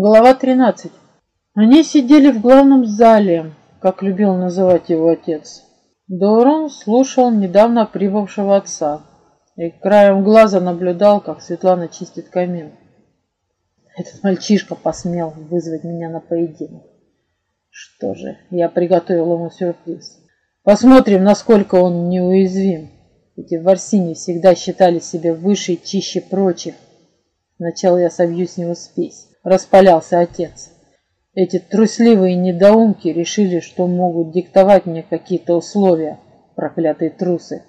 Глава 13. Они сидели в главном зале, как любил называть его отец. Доурон слушал недавно прибывшего отца и краем глаза наблюдал, как Светлана чистит камин. Этот мальчишка посмел вызвать меня на поединок. Что же, я приготовил ему сюрприз. Посмотрим, насколько он неуязвим. Эти в Арсине всегда считали себя выше и чище прочих. Сначала я собью с него спесь распалялся отец. Эти трусливые недоумки решили, что могут диктовать мне какие-то условия, проклятые трусы,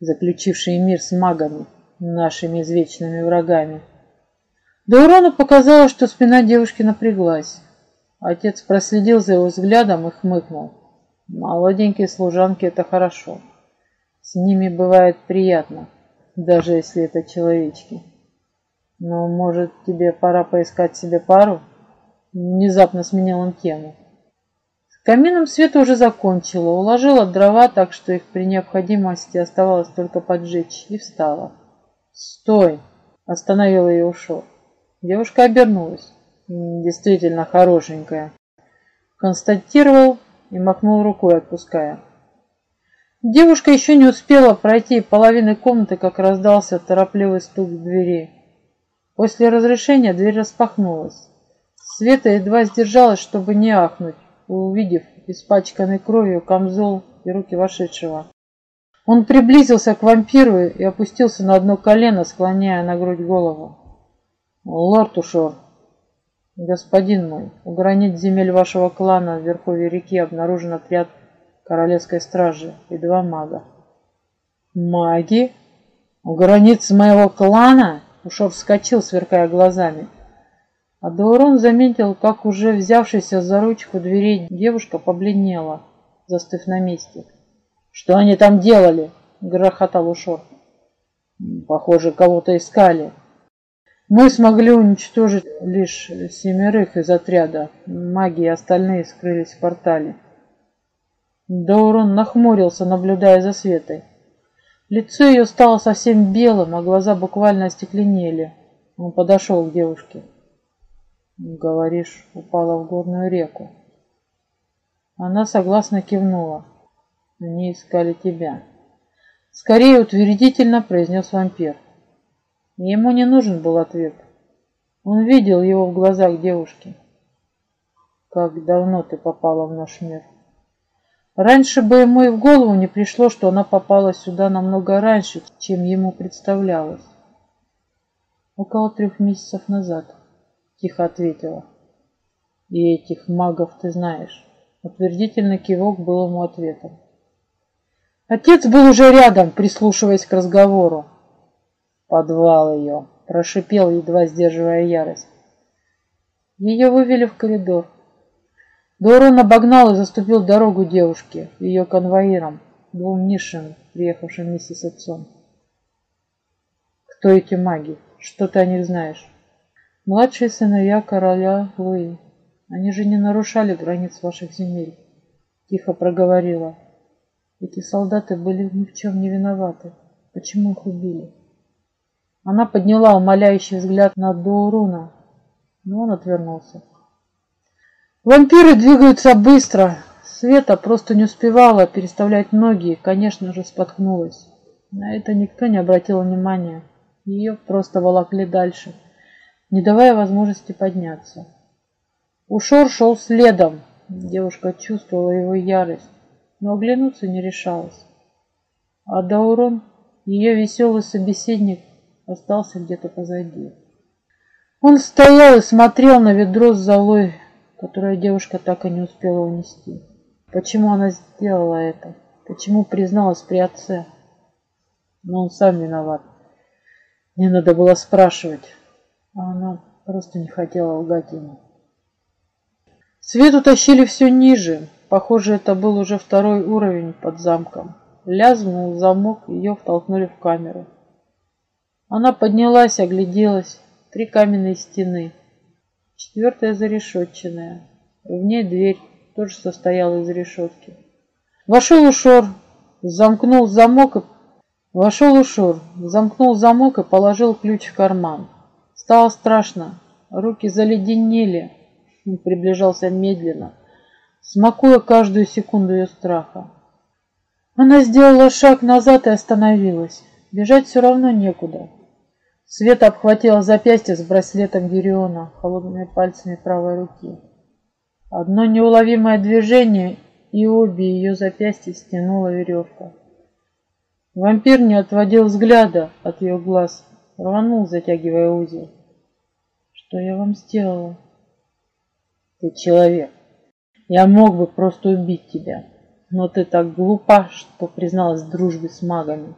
заключившие мир с магами, нашими извечными врагами. До урона показалось, что спина девушки напряглась. Отец проследил за его взглядом и хмыкнул. Молоденькие служанки — это хорошо. С ними бывает приятно, даже если это человечки. Но, может, тебе пора поискать себе пару? Внезапно сменил он тему. С камином Света уже закончила, уложила дрова так, что их при необходимости оставалось только поджечь, и встала. «Стой!» – остановила ее ушел. Девушка обернулась. «Действительно хорошенькая», – констатировал и махнул рукой, отпуская. Девушка еще не успела пройти половины комнаты, как раздался торопливый стук в двери. После разрешения дверь распахнулась. Света едва сдержалась, чтобы не ахнуть, увидев испачканный кровью камзол и руки вошедшего. Он приблизился к вампиру и опустился на одно колено, склоняя на грудь голову. «Лорд Ушор, господин мой, у границ земель вашего клана в верховье реки обнаружен отряд королевской стражи и два мага». «Маги? У границ моего клана?» Ушов вскочил, сверкая глазами. А Даурон заметил, как уже взявшаяся за ручку дверей девушка побледнела, застыв на месте. «Что они там делали?» — грохотал Ушор. «Похоже, кого-то искали. Мы смогли уничтожить лишь семерых из отряда. Маги и остальные скрылись в портале». Даурон нахмурился, наблюдая за Светой. Лицо ее стало совсем белым, а глаза буквально остекленели. Он подошел к девушке. «Говоришь, упала в горную реку». Она согласно кивнула. «Они искали тебя». Скорее утвердительно произнес вампир. Ему не нужен был ответ. Он видел его в глазах девушки. «Как давно ты попала в наш мир?» Раньше бы ему и в голову не пришло, что она попала сюда намного раньше, чем ему представлялось. Около трех месяцев назад, тихо ответила. И этих магов ты знаешь. Утвердительный кивок был ему ответом. Отец был уже рядом, прислушиваясь к разговору. Подвал ее, прошипел, едва сдерживая ярость. Ее вывели в коридор. Дорон обогнал и заступил дорогу девушке, ее конвоирам, двум низшим, приехавшим вместе с отцом. Кто эти маги? Что ты о них знаешь? Младшие сыновья короля Луи. Они же не нарушали границ ваших земель, тихо проговорила. Эти солдаты были ни в чем не виноваты. Почему их убили? Она подняла умоляющий взгляд на Доуруна, но он отвернулся. Вампиры двигаются быстро. Света просто не успевала переставлять ноги и, конечно же, споткнулась. На это никто не обратил внимания. Ее просто волокли дальше, не давая возможности подняться. Ушор шел следом. Девушка чувствовала его ярость, но оглянуться не решалась. А Даурон, ее веселый собеседник, остался где-то позади. Он стоял и смотрел на ведро с золой, которое девушка так и не успела унести. Почему она сделала это? Почему призналась при отце? Но он сам виноват. Не надо было спрашивать. А она просто не хотела лгать ему. Свет утащили все ниже. Похоже, это был уже второй уровень под замком. Лязнул замок, ее втолкнули в камеру. Она поднялась, огляделась. Три каменные стены. Четвертая зарешетченная. В ней дверь тоже состояла из решетки. Вошел Ушор, замкнул замок и... Вошел Ушор, замкнул замок и положил ключ в карман. Стало страшно. руки заледенели. Он приближался медленно, смакуя каждую секунду ее страха. Она сделала шаг назад и остановилась. Бежать все равно некуда. Света обхватила запястье с браслетом Гериона холодными пальцами правой руки. Одно неуловимое движение, и обе ее запястья стянула веревка. Вампир не отводил взгляда от ее глаз, рванул, затягивая узел. «Что я вам сделала?» «Ты человек. Я мог бы просто убить тебя, но ты так глупа, что призналась в дружбе с магами».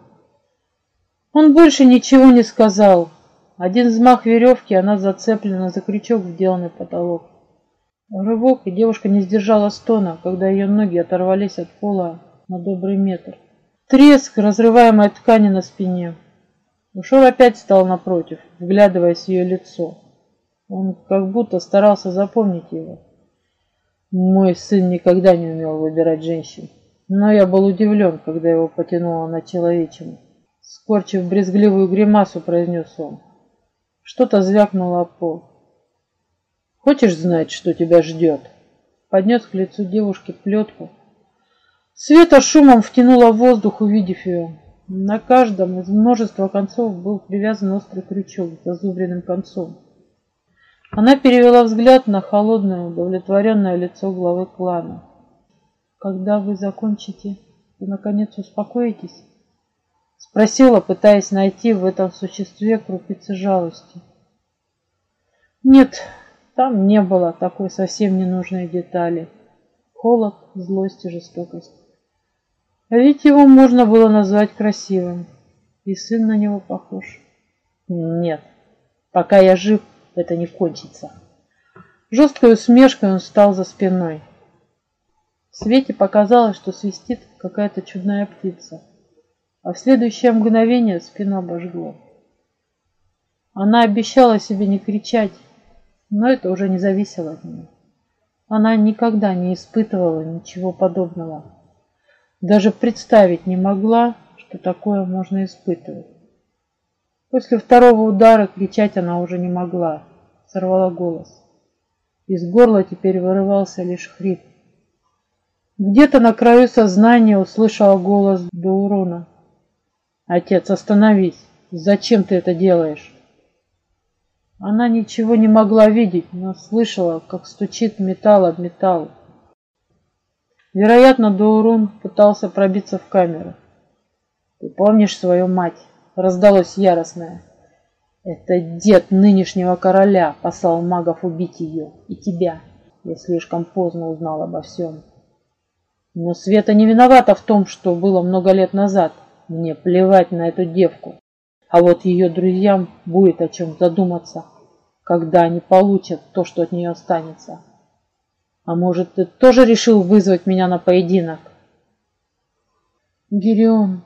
Он больше ничего не сказал. Один взмах веревки, она зацеплена за крючок, вделанный потолок. Рывок, и девушка не сдержала стона, когда ее ноги оторвались от пола на добрый метр. Треск, разрываемой ткани на спине. Ушел опять стал напротив, вглядываясь в ее лицо. Он как будто старался запомнить его. Мой сын никогда не умел выбирать женщин, но я был удивлен, когда его потянуло на человечину. Скорчив брезгливую гримасу, произнес он. Что-то звякнуло о пол. Хочешь знать, что тебя ждет?» Поднес к лицу девушки плетку. Света шумом втянула воздух, увидев ее. На каждом из множества концов был привязан острый крючок с зазубренным концом. Она перевела взгляд на холодное, удовлетворенное лицо главы клана. «Когда вы закончите, вы наконец успокоитесь?» Спросила, пытаясь найти в этом существе крупицы жалости. «Нет, там не было такой совсем ненужной детали. Холод, злость и жестокость. А ведь его можно было назвать красивым. И сын на него похож. Нет, пока я жив, это не кончится. Жесткой усмешкой он встал за спиной. В свете показалось, что свистит какая-то чудная птица. А в следующее мгновение спину обожгло. Она обещала себе не кричать, но это уже не зависело от нее. Она никогда не испытывала ничего подобного. Даже представить не могла, что такое можно испытывать. После второго удара кричать она уже не могла, сорвала голос. Из горла теперь вырывался лишь хрип. Где-то на краю сознания услышала голос Даурона. «Отец, остановись! Зачем ты это делаешь?» Она ничего не могла видеть, но слышала, как стучит металл об металл. Вероятно, Доурун пытался пробиться в камеру. «Ты помнишь свою мать?» — раздалось яростное. «Это дед нынешнего короля послал магов убить ее и тебя. Я слишком поздно узнал обо всем. Но Света не виновата в том, что было много лет назад. Мне плевать на эту девку. А вот ее друзьям будет о чем задуматься, когда они получат то, что от нее останется. А может, ты тоже решил вызвать меня на поединок? Гирион,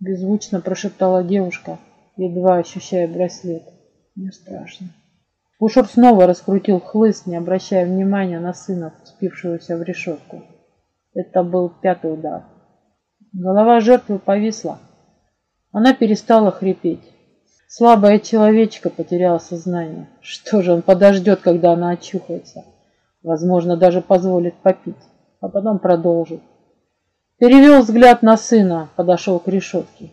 беззвучно прошептала девушка, едва ощущая браслет. Мне страшно. Ушур снова раскрутил хлыст, не обращая внимания на сына, спившегося в решетку. Это был пятый удар. Голова жертвы повисла, она перестала хрипеть. Слабая человечка потеряла сознание. Что же, он подождет, когда она очухается. Возможно, даже позволит попить, а потом продолжит. Перевел взгляд на сына, подошел к решетке.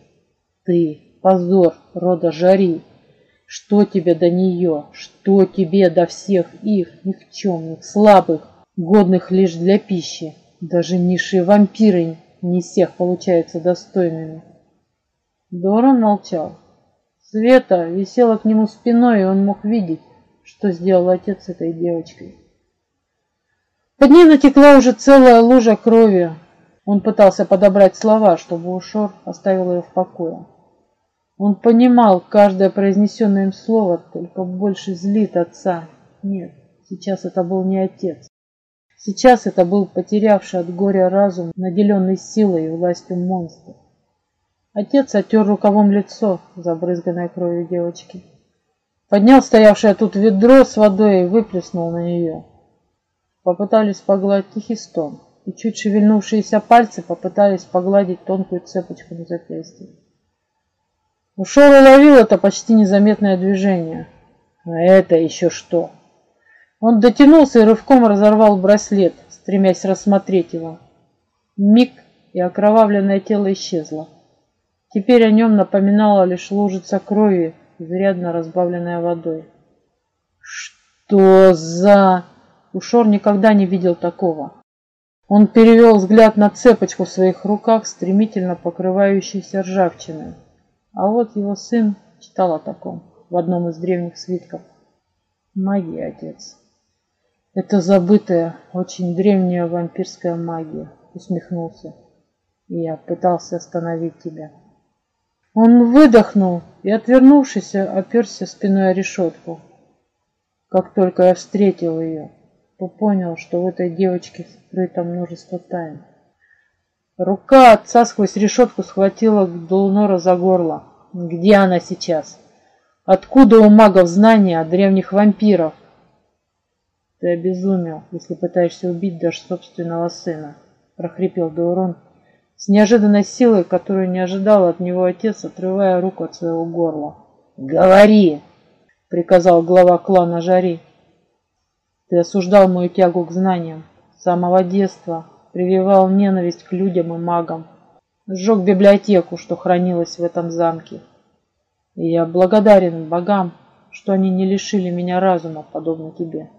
Ты, позор рода Жари, что тебе до нее, что тебе до всех их никчемных, слабых, годных лишь для пищи? Даже низшие вампиры не всех получаются достойными. Доран молчал. Света висела к нему спиной, и он мог видеть, что сделал отец с этой девочкой. Под ней натекла уже целая лужа крови. Он пытался подобрать слова, чтобы Ушор оставил ее в покое. Он понимал каждое произнесенное им слово, только больше злит отца. Нет, сейчас это был не отец. Сейчас это был потерявший от горя разум, наделенный силой и властью монстр. Отец оттер рукавом лицо, забрызганное кровью девочки. Поднял стоявшее тут ведро с водой и выплеснул на нее. Попытались погладить тихий стон, и чуть шевельнувшиеся пальцы попытались погладить тонкую цепочку на запястье. Ушел и ловил это почти незаметное движение. А это еще что? Он дотянулся и рывком разорвал браслет, стремясь рассмотреть его. Миг, и окровавленное тело исчезло. Теперь о нем напоминала лишь лужица крови, изрядно разбавленная водой. Что за... Ушор никогда не видел такого. Он перевел взгляд на цепочку в своих руках, стремительно покрывающейся ржавчиной. А вот его сын читал о таком в одном из древних свитков. Магия, отец. Это забытая, очень древняя вампирская магия, усмехнулся. Я пытался остановить тебя. Он выдохнул и, отвернувшись, оперся спиной о решетку. Как только я встретил ее, то понял, что в этой девочке скрыто множество тайн. Рука отца сквозь решетку схватила Долнора за горло. Где она сейчас? Откуда у магов знания о древних вампиров? Ты обезумел, если пытаешься убить даже собственного сына, прохрипел Даурон с неожиданной силой, которую не ожидал от него отец, отрывая руку от своего горла. «Говори!» — приказал глава клана Жари. «Ты осуждал мою тягу к знаниям. С самого детства прививал ненависть к людям и магам. Сжег библиотеку, что хранилась в этом замке. И я благодарен богам, что они не лишили меня разума, подобно тебе.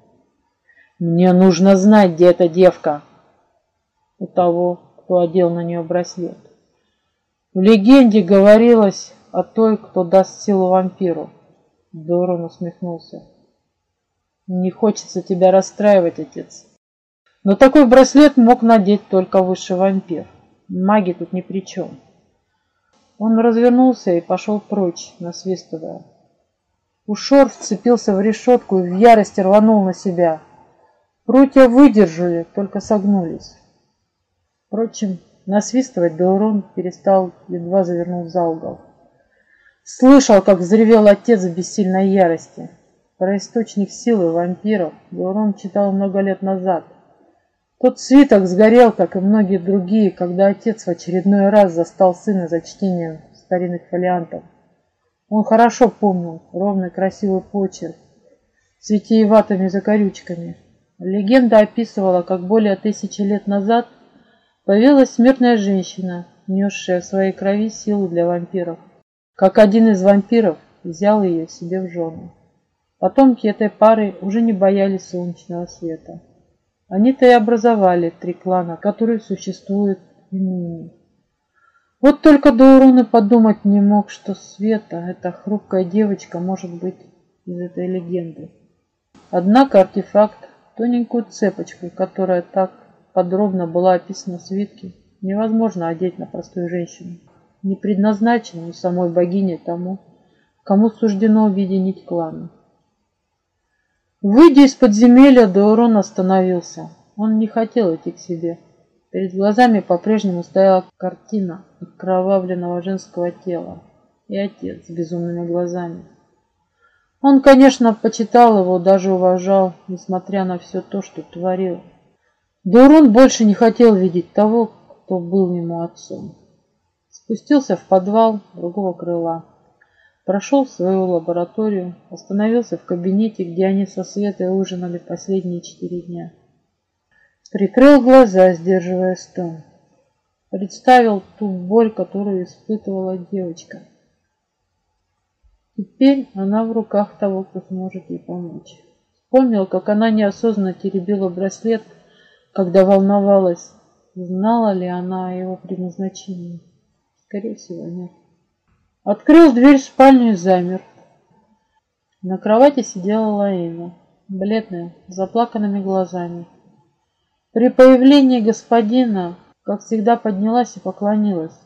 Мне нужно знать, где эта девка. У того, кто одел на нее браслет. В легенде говорилось о той, кто даст силу вампиру. Дорон усмехнулся. Не хочется тебя расстраивать, отец. Но такой браслет мог надеть только высший вампир. Маги тут ни при чем. Он развернулся и пошел прочь, насвистывая. Ушор вцепился в решетку и в ярости рванул на себя. Прутья выдержали, только согнулись. Впрочем, насвистывать Даурон перестал, едва завернул за угол. Слышал, как взревел отец в бессильной ярости. Про источник силы вампиров Даурон читал много лет назад. Тот свиток сгорел, как и многие другие, когда отец в очередной раз застал сына за чтением старинных фолиантов. Он хорошо помнил ровный красивый почерк с витиеватыми закорючками. Легенда описывала, как более тысячи лет назад появилась смертная женщина, несшая в своей крови силу для вампиров. Как один из вампиров взял ее себе в жены. Потомки этой пары уже не боялись солнечного света. Они-то и образовали три клана, которые существуют и ныне. Вот только Даурон и подумать не мог, что Света, эта хрупкая девочка, может быть из этой легенды. Однако артефакт, тоненькую цепочку, которая так подробно была описана в свитке, невозможно одеть на простую женщину, не предназначенную самой богине тому, кому суждено объединить кланы. Выйдя из подземелья, Даурон остановился. Он не хотел идти к себе. Перед глазами по-прежнему стояла картина окровавленного женского тела и отец с безумными глазами. Он, конечно, почитал его, даже уважал, несмотря на все то, что творил. Даурон больше не хотел видеть того, кто был ему отцом. Спустился в подвал другого крыла. Прошел в свою лабораторию, остановился в кабинете, где они со Светой ужинали последние четыре дня. Прикрыл глаза, сдерживая стон. Представил ту боль, которую испытывала девочка. Теперь она в руках того, кто сможет ей помочь. Вспомнил, как она неосознанно теребила браслет, когда волновалась, знала ли она о его предназначении. Скорее всего, нет. Открыл дверь в спальню и замер. На кровати сидела Лаина, бледная, с заплаканными глазами. При появлении господина, как всегда, поднялась и поклонилась.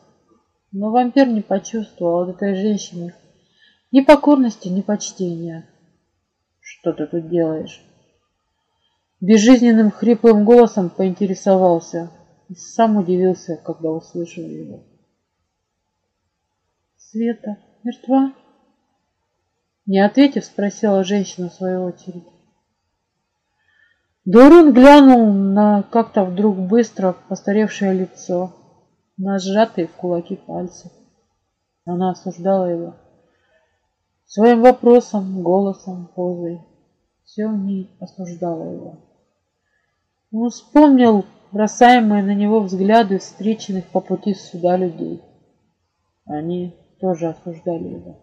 Но вампир не почувствовал от этой женщины ни покорности, ни почтения. «Что ты тут делаешь?» Безжизненным хриплым голосом поинтересовался и сам удивился, когда услышал его. Света мертва? Не ответив, спросила женщина в свою очередь. Дурун глянул на как-то вдруг быстро постаревшее лицо, на сжатые в кулаки пальцы. Она осуждала его. Своим вопросом, голосом, позой. Все в ней осуждало его. Он вспомнил бросаемые на него взгляды встреченных по пути сюда людей. Они тоже осуждали его.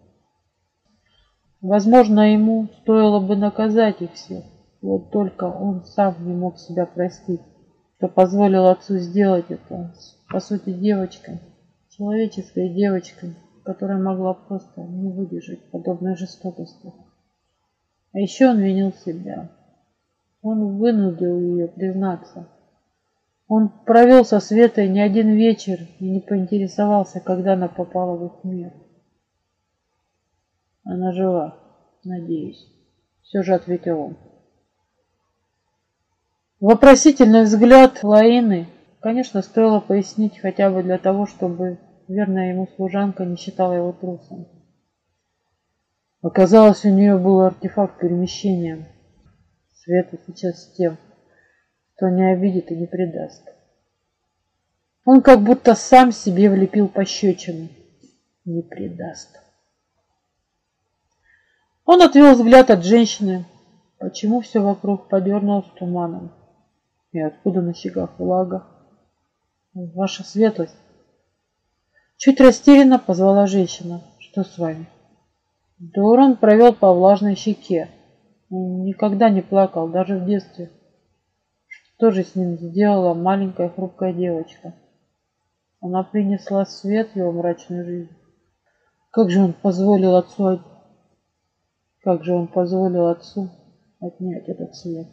Возможно, ему стоило бы наказать их всех. Вот только он сам не мог себя простить, что позволил отцу сделать это. По сути, девочкой, человеческой девочкой, которая могла просто не выдержать подобной жестокости. А еще он винил себя. Он вынудил ее признаться. Он провел со Светой не один вечер и не поинтересовался, когда она попала в их мир. Она жива, надеюсь. Все же ответил он. Вопросительный взгляд Лаины, конечно, стоило пояснить хотя бы для того, чтобы верная ему служанка не считала его трусом. Оказалось, у нее был артефакт перемещения. Света сейчас с тем, кто не обидит и не предаст. Он как будто сам себе влепил пощечину. Не предаст. Он отвел взгляд от женщины. Почему все вокруг подернулось туманом? И откуда на щеках влага? Ваша светлость. Чуть растерянно позвала женщина. Что с вами? Доран провел по влажной щеке. Он никогда не плакал, даже в детстве. Что же с ним сделала маленькая хрупкая девочка? Она принесла свет в его мрачную жизнь. Как же он позволил отцу как же он позволил отцу отнять этот свет?